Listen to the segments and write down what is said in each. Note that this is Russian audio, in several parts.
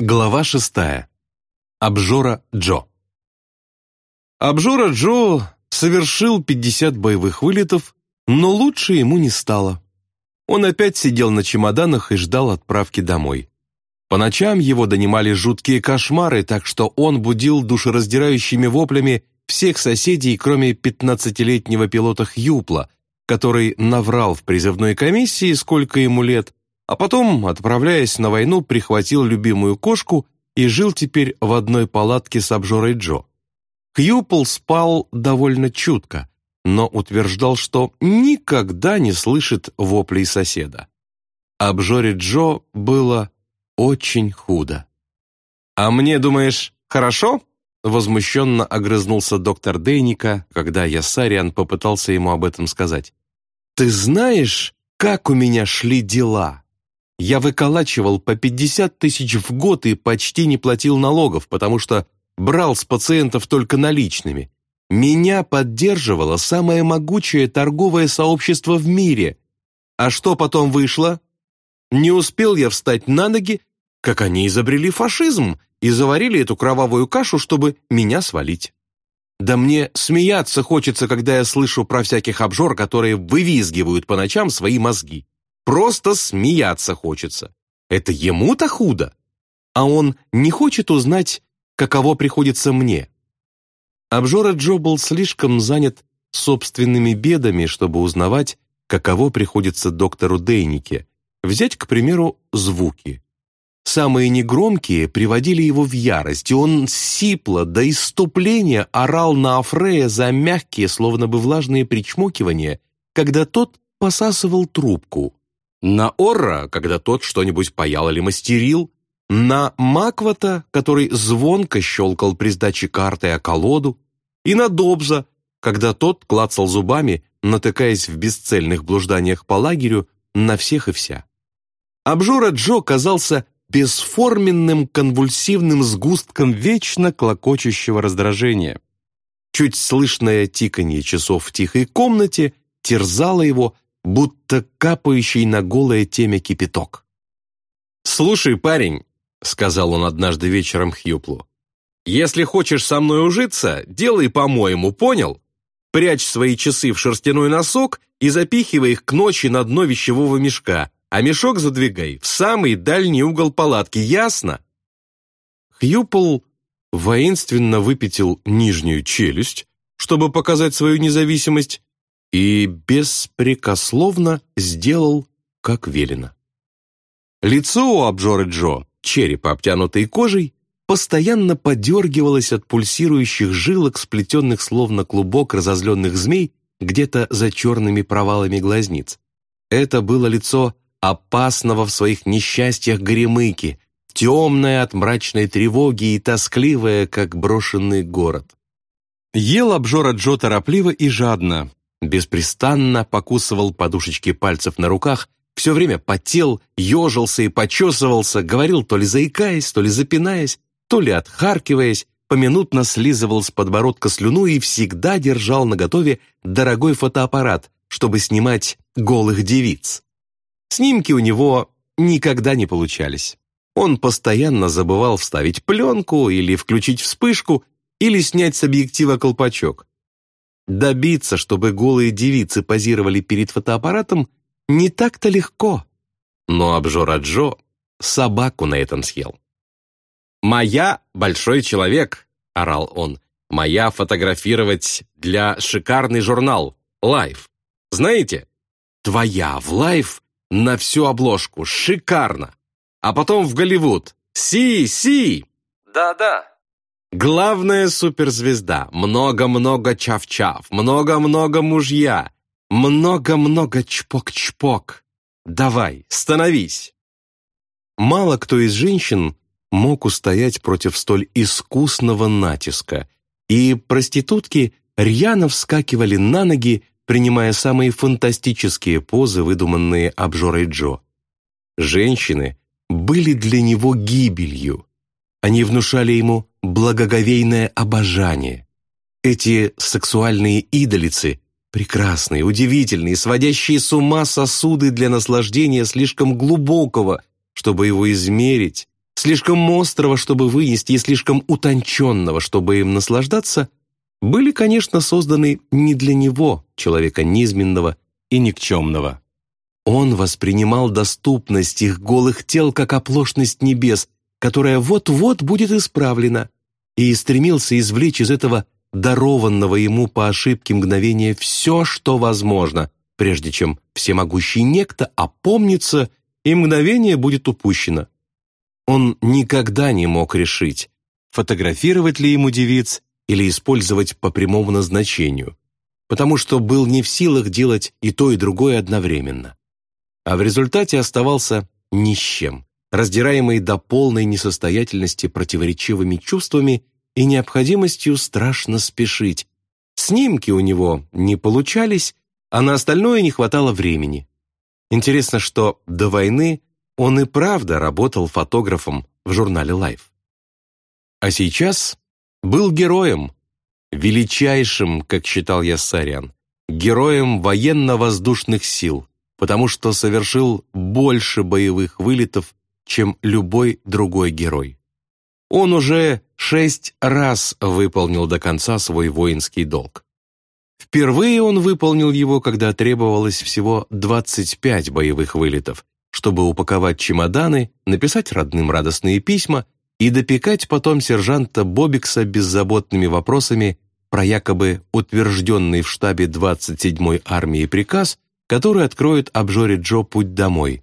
Глава шестая. Обжора Джо. Обжора Джо совершил 50 боевых вылетов, но лучше ему не стало. Он опять сидел на чемоданах и ждал отправки домой. По ночам его донимали жуткие кошмары, так что он будил душераздирающими воплями всех соседей, кроме 15-летнего пилота Хьюпла, который наврал в призывной комиссии, сколько ему лет, а потом, отправляясь на войну, прихватил любимую кошку и жил теперь в одной палатке с обжорой Джо. Хьюпл спал довольно чутко, но утверждал, что никогда не слышит воплей соседа. Обжоре Джо было очень худо. «А мне, думаешь, хорошо?» Возмущенно огрызнулся доктор Дейника, когда Ясариан попытался ему об этом сказать. «Ты знаешь, как у меня шли дела?» Я выколачивал по 50 тысяч в год и почти не платил налогов, потому что брал с пациентов только наличными. Меня поддерживало самое могучее торговое сообщество в мире. А что потом вышло? Не успел я встать на ноги, как они изобрели фашизм и заварили эту кровавую кашу, чтобы меня свалить. Да мне смеяться хочется, когда я слышу про всяких обжор, которые вывизгивают по ночам свои мозги. Просто смеяться хочется. Это ему-то худо. А он не хочет узнать, каково приходится мне. Обжора Джо был слишком занят собственными бедами, чтобы узнавать, каково приходится доктору Дейнике. Взять, к примеру, звуки. Самые негромкие приводили его в ярость, и он сипло до иступления орал на Афрея за мягкие, словно бы влажные причмокивания, когда тот посасывал трубку на Орра, когда тот что-нибудь паял или мастерил, на Маквата, который звонко щелкал при сдаче карты о колоду, и на Добза, когда тот клацал зубами, натыкаясь в бесцельных блужданиях по лагерю на всех и вся. Обжора Джо казался бесформенным конвульсивным сгустком вечно клокочущего раздражения. Чуть слышное тиканье часов в тихой комнате терзало его, будто капающий на голое темя кипяток. «Слушай, парень», — сказал он однажды вечером Хьюплу, «если хочешь со мной ужиться, делай по-моему, понял? Прячь свои часы в шерстяной носок и запихивай их к ночи на дно вещевого мешка, а мешок задвигай в самый дальний угол палатки, ясно?» Хьюпл воинственно выпятил нижнюю челюсть, чтобы показать свою независимость, и беспрекословно сделал, как велено. Лицо у обжоры Джо, череп, обтянутый кожей, постоянно подергивалось от пульсирующих жилок, сплетенных словно клубок разозленных змей где-то за черными провалами глазниц. Это было лицо опасного в своих несчастьях горемыки, темное от мрачной тревоги и тоскливое, как брошенный город. Ел обжора Джо торопливо и жадно, беспрестанно покусывал подушечки пальцев на руках, все время потел, ежился и почесывался, говорил то ли заикаясь, то ли запинаясь, то ли отхаркиваясь, поминутно слизывал с подбородка слюну и всегда держал наготове дорогой фотоаппарат, чтобы снимать голых девиц. Снимки у него никогда не получались. Он постоянно забывал вставить пленку или включить вспышку, или снять с объектива колпачок. Добиться, чтобы голые девицы позировали перед фотоаппаратом, не так-то легко. Но обжора Джо собаку на этом съел. «Моя большой человек», — орал он, «моя фотографировать для шикарный журнал «Life». Знаете? Твоя в «Life» на всю обложку, шикарно. А потом в Голливуд. Si, si!» «Да-да», Главная суперзвезда, много-много чав-чав, много-много мужья, много-много чпок-чпок. Давай, становись. Мало кто из женщин мог устоять против столь искусного натиска, и проститутки рьяно вскакивали на ноги, принимая самые фантастические позы, выдуманные обжорой Джо. Женщины были для него гибелью. Они внушали ему благоговейное обожание. Эти сексуальные идолицы, прекрасные, удивительные, сводящие с ума сосуды для наслаждения слишком глубокого, чтобы его измерить, слишком острого, чтобы вынести, и слишком утонченного, чтобы им наслаждаться, были, конечно, созданы не для него, человека низменного и никчемного. Он воспринимал доступность их голых тел как оплошность небес, которая вот-вот будет исправлена, и стремился извлечь из этого дарованного ему по ошибке мгновения все, что возможно, прежде чем всемогущий некто опомнится, и мгновение будет упущено. Он никогда не мог решить, фотографировать ли ему девиц или использовать по прямому назначению, потому что был не в силах делать и то, и другое одновременно. А в результате оставался ни с чем, раздираемый до полной несостоятельности противоречивыми чувствами и необходимостью страшно спешить. Снимки у него не получались, а на остальное не хватало времени. Интересно, что до войны он и правда работал фотографом в журнале Life. А сейчас был героем, величайшим, как считал Яссарян, героем военно-воздушных сил, потому что совершил больше боевых вылетов, чем любой другой герой. Он уже шесть раз выполнил до конца свой воинский долг. Впервые он выполнил его, когда требовалось всего 25 боевых вылетов, чтобы упаковать чемоданы, написать родным радостные письма и допекать потом сержанта Бобикса беззаботными вопросами про якобы утвержденный в штабе 27-й армии приказ, который откроет обжоре Джо путь домой.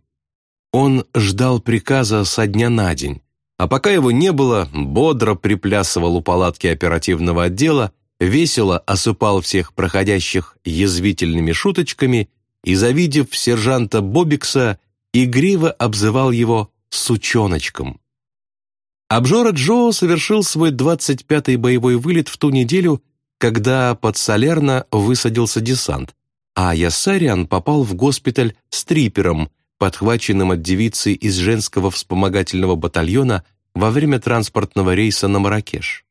Он ждал приказа со дня на день, а пока его не было, бодро приплясывал у палатки оперативного отдела, весело осыпал всех проходящих язвительными шуточками и, завидев сержанта Бобикса, игриво обзывал его «сучоночком». Обжора Джо совершил свой 25-й боевой вылет в ту неделю, когда под Салерно высадился десант, а Ясариан попал в госпиталь с трипером, подхваченным от девицы из женского вспомогательного батальона во время транспортного рейса на Маракеш.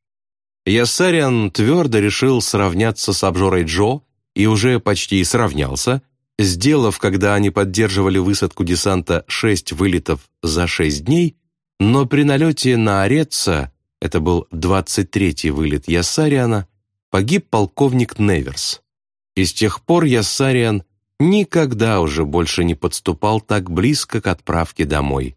Ясариан твердо решил сравняться с обжорой Джо и уже почти сравнялся, сделав, когда они поддерживали высадку десанта шесть вылетов за шесть дней, но при налете на Ореца, это был 23-й вылет Яссариана, погиб полковник Неверс. И с тех пор Яссариан никогда уже больше не подступал так близко к отправке домой.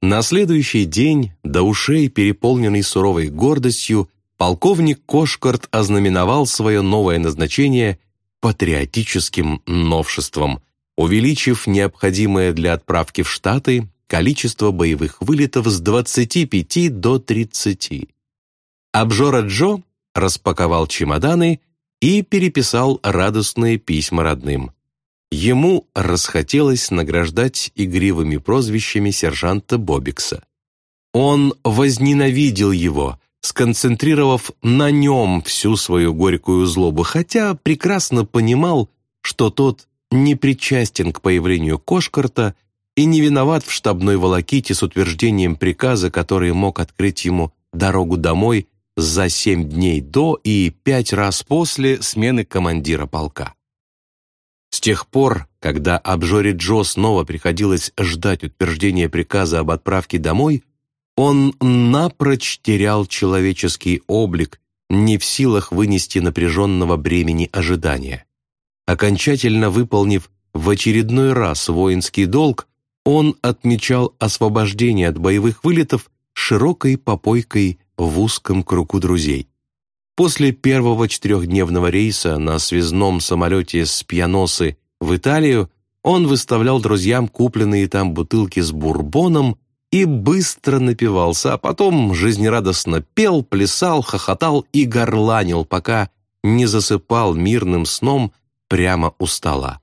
На следующий день, до ушей переполненный суровой гордостью, полковник Кошкарт ознаменовал свое новое назначение патриотическим новшеством, увеличив необходимое для отправки в Штаты количество боевых вылетов с 25 до 30. Обжора Джо распаковал чемоданы и переписал радостные письма родным. Ему расхотелось награждать игривыми прозвищами сержанта Бобикса. Он возненавидел его, сконцентрировав на нем всю свою горькую злобу, хотя прекрасно понимал, что тот не причастен к появлению Кошкарта и не виноват в штабной волоките с утверждением приказа, который мог открыть ему дорогу домой за семь дней до и пять раз после смены командира полка. С тех пор, когда обжоре Джо снова приходилось ждать утверждения приказа об отправке домой, он напрочь терял человеческий облик, не в силах вынести напряженного бремени ожидания. Окончательно выполнив в очередной раз воинский долг, он отмечал освобождение от боевых вылетов широкой попойкой в узком кругу друзей. После первого четырехдневного рейса на связном самолете с Пьяносы в Италию он выставлял друзьям купленные там бутылки с бурбоном и быстро напивался, а потом жизнерадостно пел, плясал, хохотал и горланил, пока не засыпал мирным сном прямо у стола.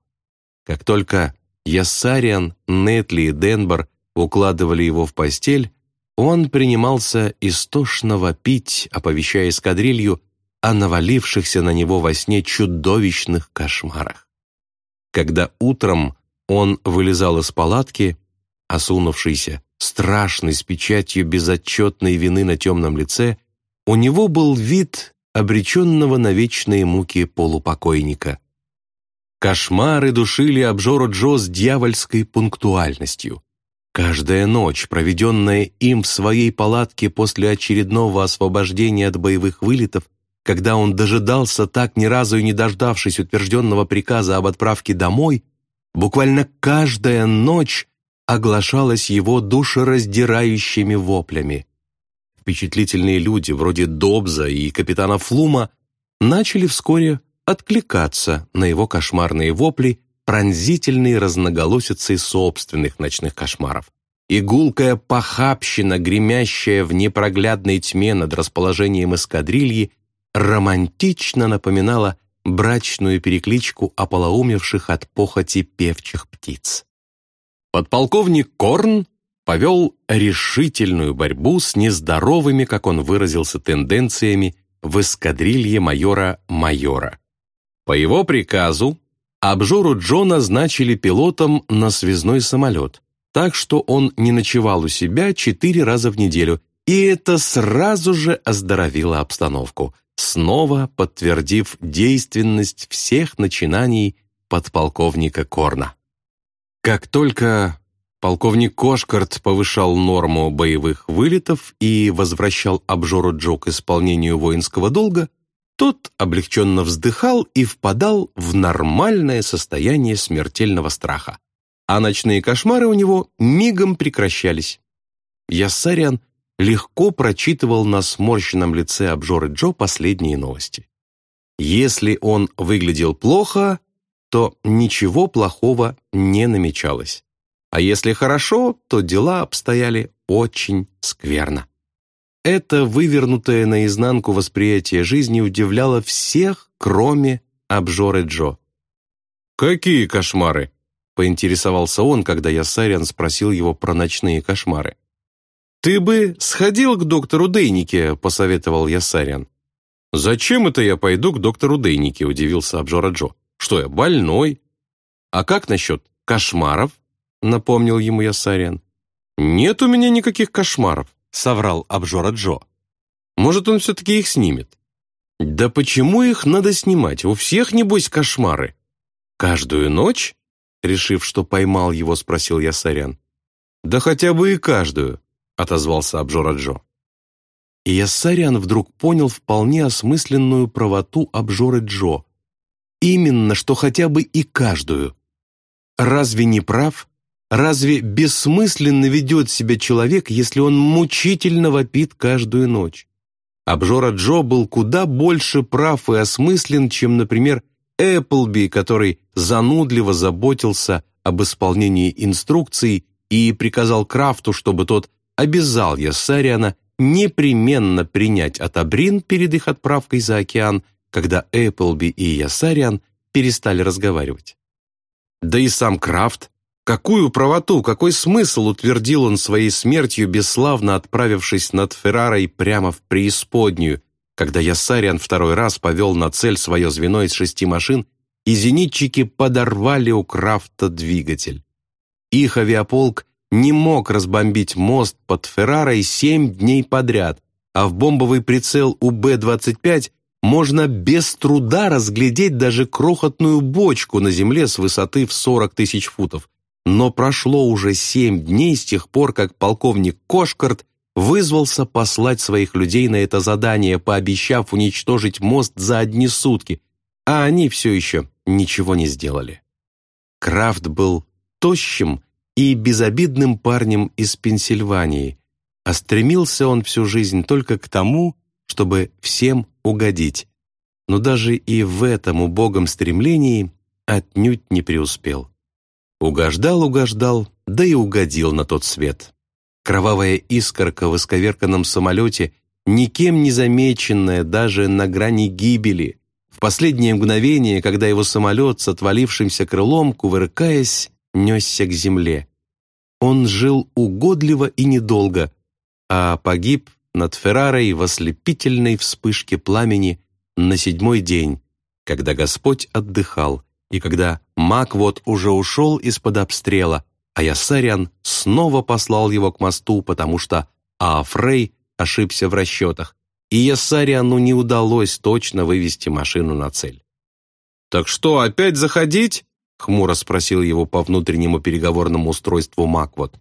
Как только Яссариан, Нетли и Денбор укладывали его в постель, он принимался истошно вопить, оповещая эскадрилью о навалившихся на него во сне чудовищных кошмарах. Когда утром он вылезал из палатки, осунувшийся, страшный, с печатью безотчетной вины на темном лице, у него был вид обреченного на вечные муки полупокойника. Кошмары душили обжору Джо с дьявольской пунктуальностью. Каждая ночь, проведенная им в своей палатке после очередного освобождения от боевых вылетов, когда он дожидался так ни разу и не дождавшись утвержденного приказа об отправке домой, буквально каждая ночь оглашалась его душераздирающими воплями. Впечатлительные люди, вроде Добза и капитана Флума, начали вскоре откликаться на его кошмарные вопли, пронзительные разноголосицей собственных ночных кошмаров. Игулкая похабщина, гремящая в непроглядной тьме над расположением эскадрильи, романтично напоминала брачную перекличку ополоумевших от похоти певчих птиц. Подполковник Корн повел решительную борьбу с нездоровыми, как он выразился, тенденциями в эскадрилье майора Майора. По его приказу обжору Джо назначили пилотом на связной самолет, так что он не ночевал у себя четыре раза в неделю, и это сразу же оздоровило обстановку, снова подтвердив действенность всех начинаний подполковника Корна. Как только полковник Кошкарт повышал норму боевых вылетов и возвращал обжору Джо к исполнению воинского долга, тот облегченно вздыхал и впадал в нормальное состояние смертельного страха, а ночные кошмары у него мигом прекращались. Яссариан легко прочитывал на сморщенном лице обжоры Джо последние новости. Если он выглядел плохо, то ничего плохого не намечалось. А если хорошо, то дела обстояли очень скверно. Это вывернутое наизнанку восприятие жизни удивляло всех, кроме обжоры Джо. «Какие кошмары?» — поинтересовался он, когда Ясариан спросил его про ночные кошмары. «Ты бы сходил к доктору Дейнике», — посоветовал Ясариан. «Зачем это я пойду к доктору Дейнике?» — удивился обжора Джо. «Что я, больной?» «А как насчет кошмаров?» — напомнил ему Ясариан. «Нет у меня никаких кошмаров соврал обжора Джо. «Может, он все-таки их снимет?» «Да почему их надо снимать? У всех, небось, кошмары». «Каждую ночь?» Решив, что поймал его, спросил я Сарян. «Да хотя бы и каждую», — отозвался обжора Джо. И Яссарян вдруг понял вполне осмысленную правоту обжоры Джо. Именно, что хотя бы и каждую. Разве не прав Разве бессмысленно ведет себя человек, если он мучительно вопит каждую ночь? Обжора Джо был куда больше прав и осмыслен, чем, например, Эпплби, который занудливо заботился об исполнении инструкций и приказал Крафту, чтобы тот обязал Яссариана непременно принять Атабрин перед их отправкой за океан, когда Эпплби и Яссариан перестали разговаривать. Да и сам Крафт Какую правоту, какой смысл утвердил он своей смертью, бесславно отправившись над Феррарой прямо в преисподнюю, когда Яссариан второй раз повел на цель свое звено из шести машин, и зенитчики подорвали у Крафта двигатель. Их авиаполк не мог разбомбить мост под Феррарой семь дней подряд, а в бомбовый прицел у Б-25 можно без труда разглядеть даже крохотную бочку на земле с высоты в 40 тысяч футов, но прошло уже семь дней с тех пор, как полковник Кошкарт вызвался послать своих людей на это задание, пообещав уничтожить мост за одни сутки, а они все еще ничего не сделали. Крафт был тощим и безобидным парнем из Пенсильвании, а стремился он всю жизнь только к тому, чтобы всем угодить. Но даже и в этом убогом стремлении отнюдь не преуспел. Угождал, угождал, да и угодил на тот свет. Кровавая искорка в исковерканном самолете, никем не замеченная даже на грани гибели, в последнее мгновение, когда его самолет с отвалившимся крылом, кувыркаясь, несся к земле. Он жил угодливо и недолго, а погиб над Феррарой в ослепительной вспышке пламени на седьмой день, когда Господь отдыхал, и когда Маквот уже ушел из-под обстрела, а Ясариан снова послал его к мосту, потому что Аафрей ошибся в расчетах, и Ясариану не удалось точно вывести машину на цель. «Так что, опять заходить?» — хмуро спросил его по внутреннему переговорному устройству Маквот.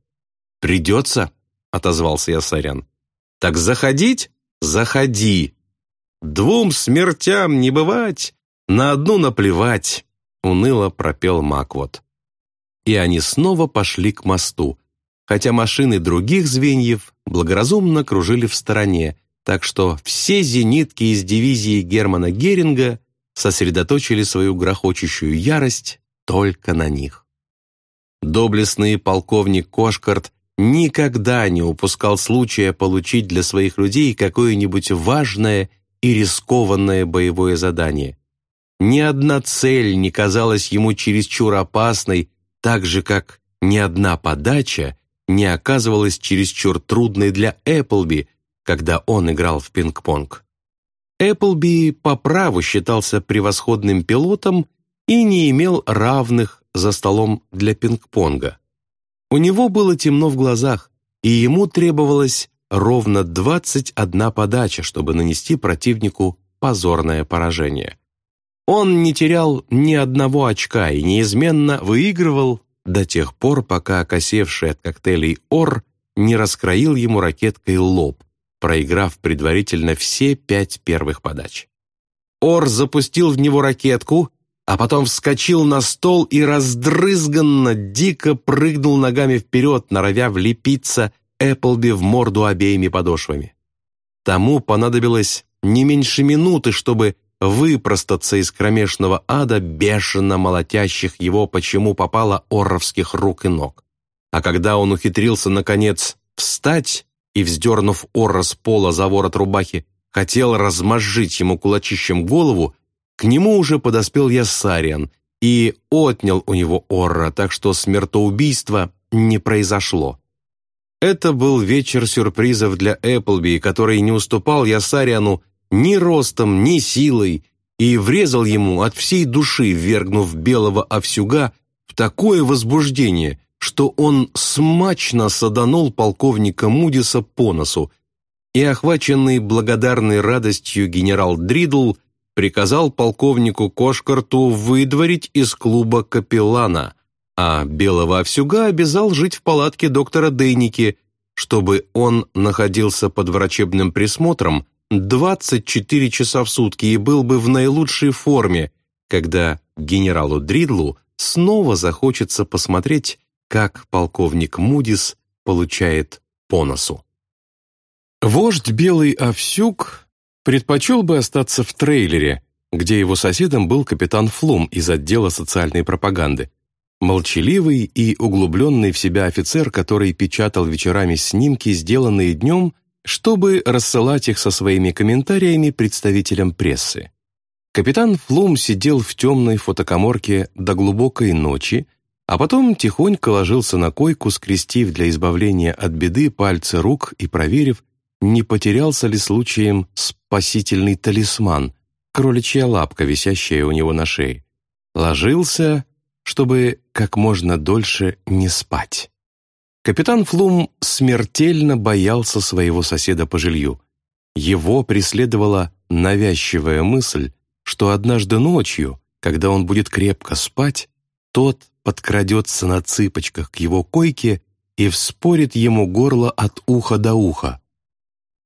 «Придется», — отозвался я Сарян. «Так заходить? Заходи. Двум смертям не бывать, на одну наплевать», — уныло пропел Маквот. И они снова пошли к мосту, хотя машины других звеньев благоразумно кружили в стороне, так что все зенитки из дивизии Германа Геринга сосредоточили свою грохочущую ярость только на них. Доблестный полковник Кошкарт никогда не упускал случая получить для своих людей какое-нибудь важное и рискованное боевое задание. Ни одна цель не казалась ему чересчур опасной, так же, как ни одна подача не оказывалась чересчур трудной для Эпплби, когда он играл в пинг-понг. Эпплби по праву считался превосходным пилотом и не имел равных за столом для пинг-понга. У него было темно в глазах, и ему требовалось ровно 21 подача, чтобы нанести противнику позорное поражение. Он не терял ни одного очка и неизменно выигрывал до тех пор, пока окосевший от коктейлей Ор не раскроил ему ракеткой лоб, проиграв предварительно все пять первых подач. Ор запустил в него ракетку, а потом вскочил на стол и раздрызганно, дико прыгнул ногами вперед, норовя влепиться Эпплби в морду обеими подошвами. Тому понадобилось не меньше минуты, чтобы выпростаться из кромешного ада, бешено молотящих его, почему попало оровских рук и ног. А когда он ухитрился, наконец, встать и, вздернув Орра с пола за ворот рубахи, хотел размозжить ему кулачищем голову, к нему уже подоспел Ясариан и отнял у него Орра, так что смертоубийство не произошло. Это был вечер сюрпризов для Эпплби, который не уступал Ясариану ни ростом, ни силой, и врезал ему от всей души, ввергнув белого овсюга в такое возбуждение, что он смачно саданул полковника Мудиса по носу, и, охваченный благодарной радостью генерал Дридл, приказал полковнику Кошкарту выдворить из клуба капеллана, а белого овсюга обязал жить в палатке доктора Дейники, чтобы он находился под врачебным присмотром 24 часа в сутки и был бы в наилучшей форме, когда генералу Дридлу снова захочется посмотреть, как полковник Мудис получает по носу. Вождь Белый Овсюк предпочел бы остаться в трейлере, где его соседом был капитан Флум из отдела социальной пропаганды. Молчаливый и углубленный в себя офицер, который печатал вечерами снимки, сделанные днем чтобы рассылать их со своими комментариями представителям прессы. Капитан Флум сидел в темной фотокоморке до глубокой ночи, а потом тихонько ложился на койку, скрестив для избавления от беды пальцы рук и проверив, не потерялся ли случаем спасительный талисман, кроличья лапка, висящая у него на шее. Ложился, чтобы как можно дольше не спать. Капитан Флум смертельно боялся своего соседа по жилью. Его преследовала навязчивая мысль, что однажды ночью, когда он будет крепко спать, тот подкрадется на цыпочках к его койке и вспорит ему горло от уха до уха.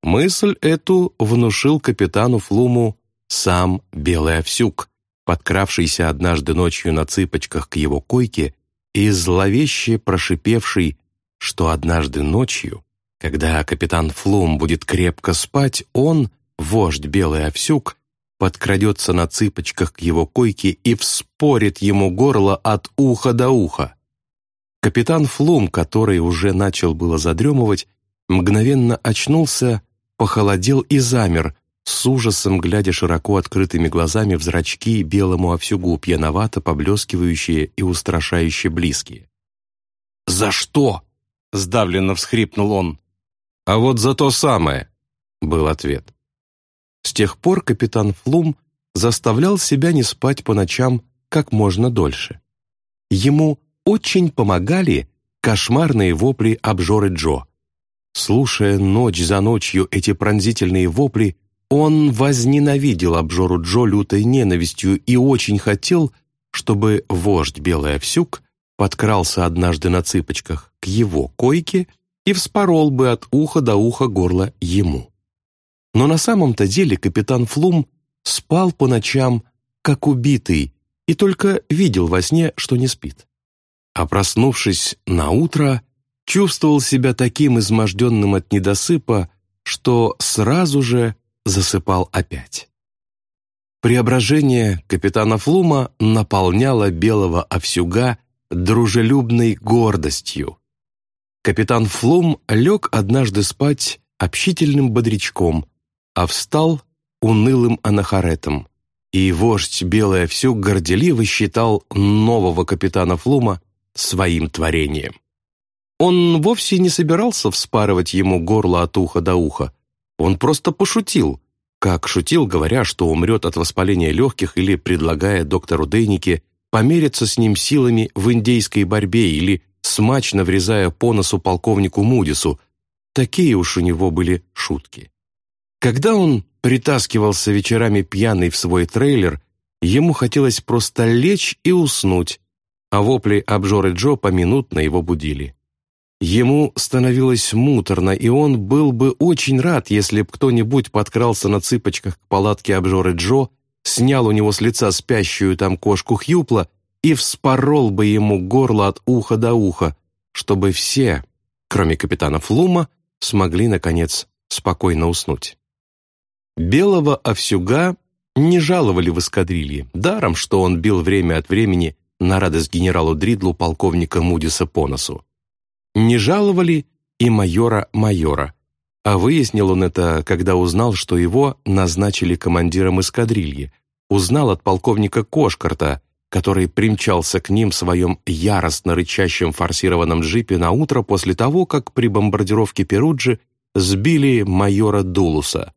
Мысль эту внушил капитану Флуму сам Белый Овсюк, подкравшийся однажды ночью на цыпочках к его койке и зловеще прошипевший что однажды ночью, когда капитан Флум будет крепко спать, он, вождь Белый Овсюк, подкрадется на цыпочках к его койке и вспорит ему горло от уха до уха. Капитан Флум, который уже начал было задремывать, мгновенно очнулся, похолодел и замер, с ужасом глядя широко открытыми глазами в зрачки белому овсюгу, пьяновато поблескивающие и устрашающе близкие. «За что?» — сдавленно всхрипнул он. «А вот за то самое», — был ответ. С тех пор капитан Флум заставлял себя не спать по ночам как можно дольше. Ему очень помогали кошмарные вопли обжоры Джо. Слушая ночь за ночью эти пронзительные вопли, он возненавидел обжору Джо лютой ненавистью и очень хотел, чтобы вождь Белый Овсюк подкрался однажды на цыпочках к его койке и вспорол бы от уха до уха горло ему. Но на самом-то деле капитан Флум спал по ночам, как убитый, и только видел во сне, что не спит. А проснувшись на утро, чувствовал себя таким изможденным от недосыпа, что сразу же засыпал опять. Преображение капитана Флума наполняло белого овсюга дружелюбной гордостью. Капитан Флум лег однажды спать общительным бодрячком, а встал унылым анахаретом. И вождь Белый Овсюк горделиво считал нового капитана Флума своим творением. Он вовсе не собирался вспарывать ему горло от уха до уха. Он просто пошутил, как шутил, говоря, что умрет от воспаления легких или предлагая доктору Дейнике помериться с ним силами в индейской борьбе или смачно врезая по носу полковнику Мудису. Такие уж у него были шутки. Когда он притаскивался вечерами пьяный в свой трейлер, ему хотелось просто лечь и уснуть, а вопли обжоры Джо поминутно его будили. Ему становилось муторно, и он был бы очень рад, если б кто-нибудь подкрался на цыпочках к палатке обжоры Джо, снял у него с лица спящую там кошку Хьюпла и вспорол бы ему горло от уха до уха, чтобы все, кроме капитана Флума, смогли, наконец, спокойно уснуть. Белого овсюга не жаловали в эскадрилье, даром, что он бил время от времени на радость генералу Дридлу полковника Мудиса по носу. Не жаловали и майора-майора, а выяснил он это, когда узнал, что его назначили командиром эскадрильи, узнал от полковника Кошкарта, который примчался к ним в своем яростно рычащем форсированном джипе на утро после того, как при бомбардировке Перуджи сбили майора Дулуса.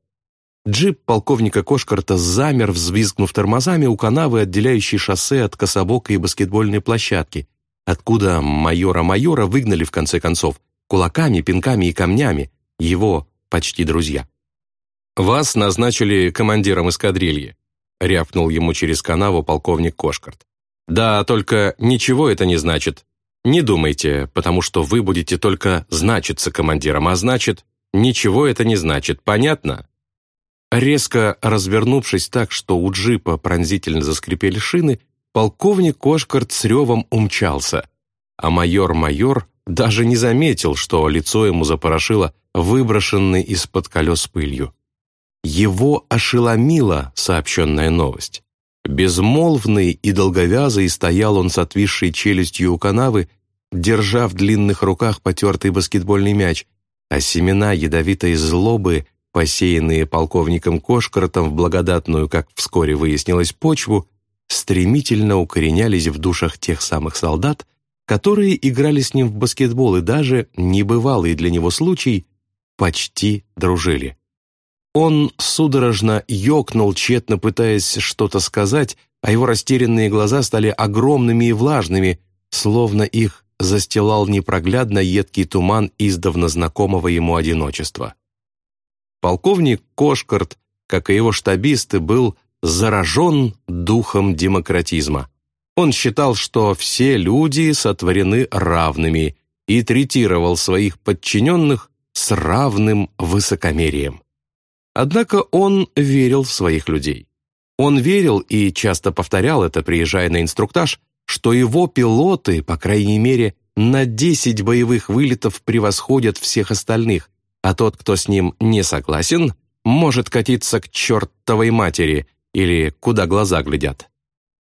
Джип полковника Кошкарта замер, взвизгнув тормозами у канавы, отделяющей шоссе от кособока баскетбольной площадки, откуда майора-майора выгнали в конце концов кулаками, пинками и камнями, его почти друзья. «Вас назначили командиром эскадрильи», — рявкнул ему через канаву полковник Кошкарт. «Да, только ничего это не значит. Не думайте, потому что вы будете только значиться командиром, а значит, ничего это не значит, понятно?» Резко развернувшись так, что у джипа пронзительно заскрипели шины, полковник Кошкарт с ревом умчался, а майор-майор даже не заметил, что лицо ему запорошило выброшенной из-под колес пылью. Его ошеломила сообщенная новость. Безмолвный и долговязый стоял он с отвисшей челюстью у канавы, держа в длинных руках потертый баскетбольный мяч, а семена ядовитой злобы посеянные полковником Кошкартом в благодатную, как вскоре выяснилось, почву, стремительно укоренялись в душах тех самых солдат, которые играли с ним в баскетбол и даже, небывалый для него случай, почти дружили. Он судорожно ёкнул, тщетно пытаясь что-то сказать, а его растерянные глаза стали огромными и влажными, словно их застилал непроглядно едкий туман издавна знакомого ему одиночества. Полковник Кошкарт, как и его штабисты, был заражен духом демократизма. Он считал, что все люди сотворены равными и третировал своих подчиненных с равным высокомерием. Однако он верил в своих людей. Он верил и часто повторял это, приезжая на инструктаж, что его пилоты, по крайней мере, на 10 боевых вылетов превосходят всех остальных, а тот, кто с ним не согласен, может катиться к чертовой матери или куда глаза глядят.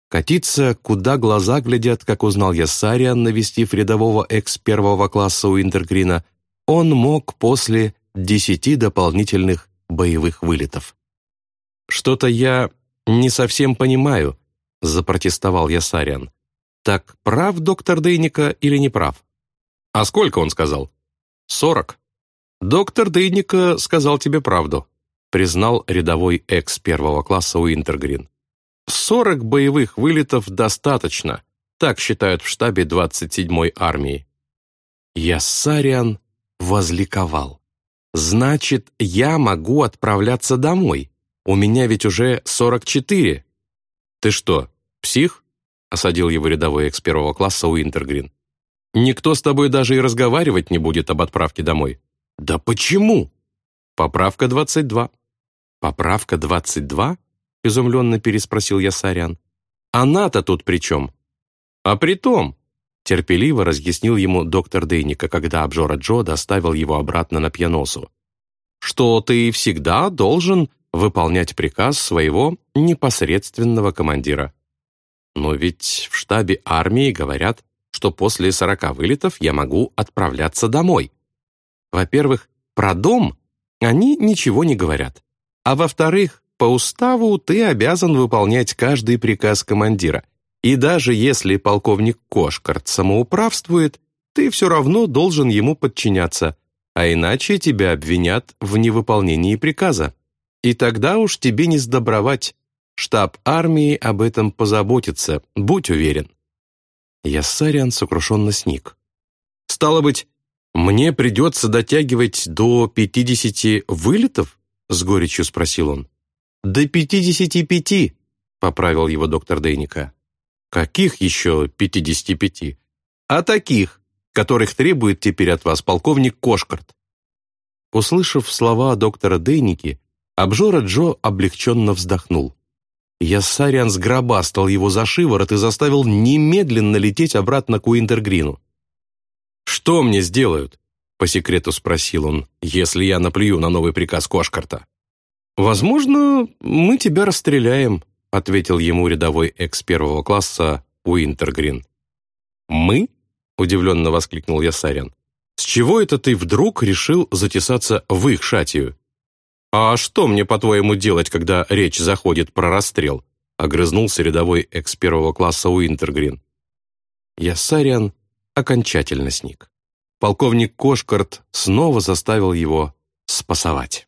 Катиться, куда глаза глядят, как узнал я Сариан, навестив рядового экс первого класса у Интергрина, он мог после десяти дополнительных боевых вылетов. «Что-то я не совсем понимаю», — запротестовал я Сариан. «Так прав доктор Дейника или не прав?» «А сколько он сказал?» «Сорок». «Доктор Дейника сказал тебе правду», признал рядовой экс первого класса Уинтергрин. «Сорок боевых вылетов достаточно», так считают в штабе 27-й армии. Яссариан возликовал. «Значит, я могу отправляться домой. У меня ведь уже 44». «Ты что, псих?» — осадил его рядовой экс первого класса Уинтергрин. Никто с тобой даже и разговаривать не будет об отправке домой». «Да почему?» «Поправка 22». «Поправка 22?» — изумленно переспросил я Сарян. «Она-то тут при чем?» «А при том», — терпеливо разъяснил ему доктор Дейника, когда обжора Джо доставил его обратно на пьяносу, «что ты всегда должен выполнять приказ своего непосредственного командира. Но ведь в штабе армии говорят, что после сорока вылетов я могу отправляться домой. Во-первых, про дом они ничего не говорят. А во-вторых, по уставу ты обязан выполнять каждый приказ командира. И даже если полковник Кошкарт самоуправствует, ты все равно должен ему подчиняться, а иначе тебя обвинят в невыполнении приказа. И тогда уж тебе не сдобровать. Штаб армии об этом позаботится, будь уверен. Яссариан сокрушенно сник. «Стало быть, мне придется дотягивать до пятидесяти вылетов?» С горечью спросил он. «До пятидесяти пяти», — поправил его доктор Дейника. «Каких еще пятидесяти пяти?» «А таких, которых требует теперь от вас полковник Кошкарт». Услышав слова доктора Дейники, обжора Джо облегченно вздохнул. Яссариан сгробастал его за шиворот и заставил немедленно лететь обратно к Уинтергрину. «Что мне сделают?» — по секрету спросил он, «если я наплюю на новый приказ Кошкарта?» «Возможно, мы тебя расстреляем», — ответил ему рядовой экс первого класса Уинтергрин. «Мы?» — удивленно воскликнул Ясарян. «С чего это ты вдруг решил затесаться в их шатию?» «А что мне, по-твоему, делать, когда речь заходит про расстрел?» огрызнулся рядовой экс первого класса Уинтергрин. Ясариан окончательно сник. Полковник Кошкарт снова заставил его спасовать.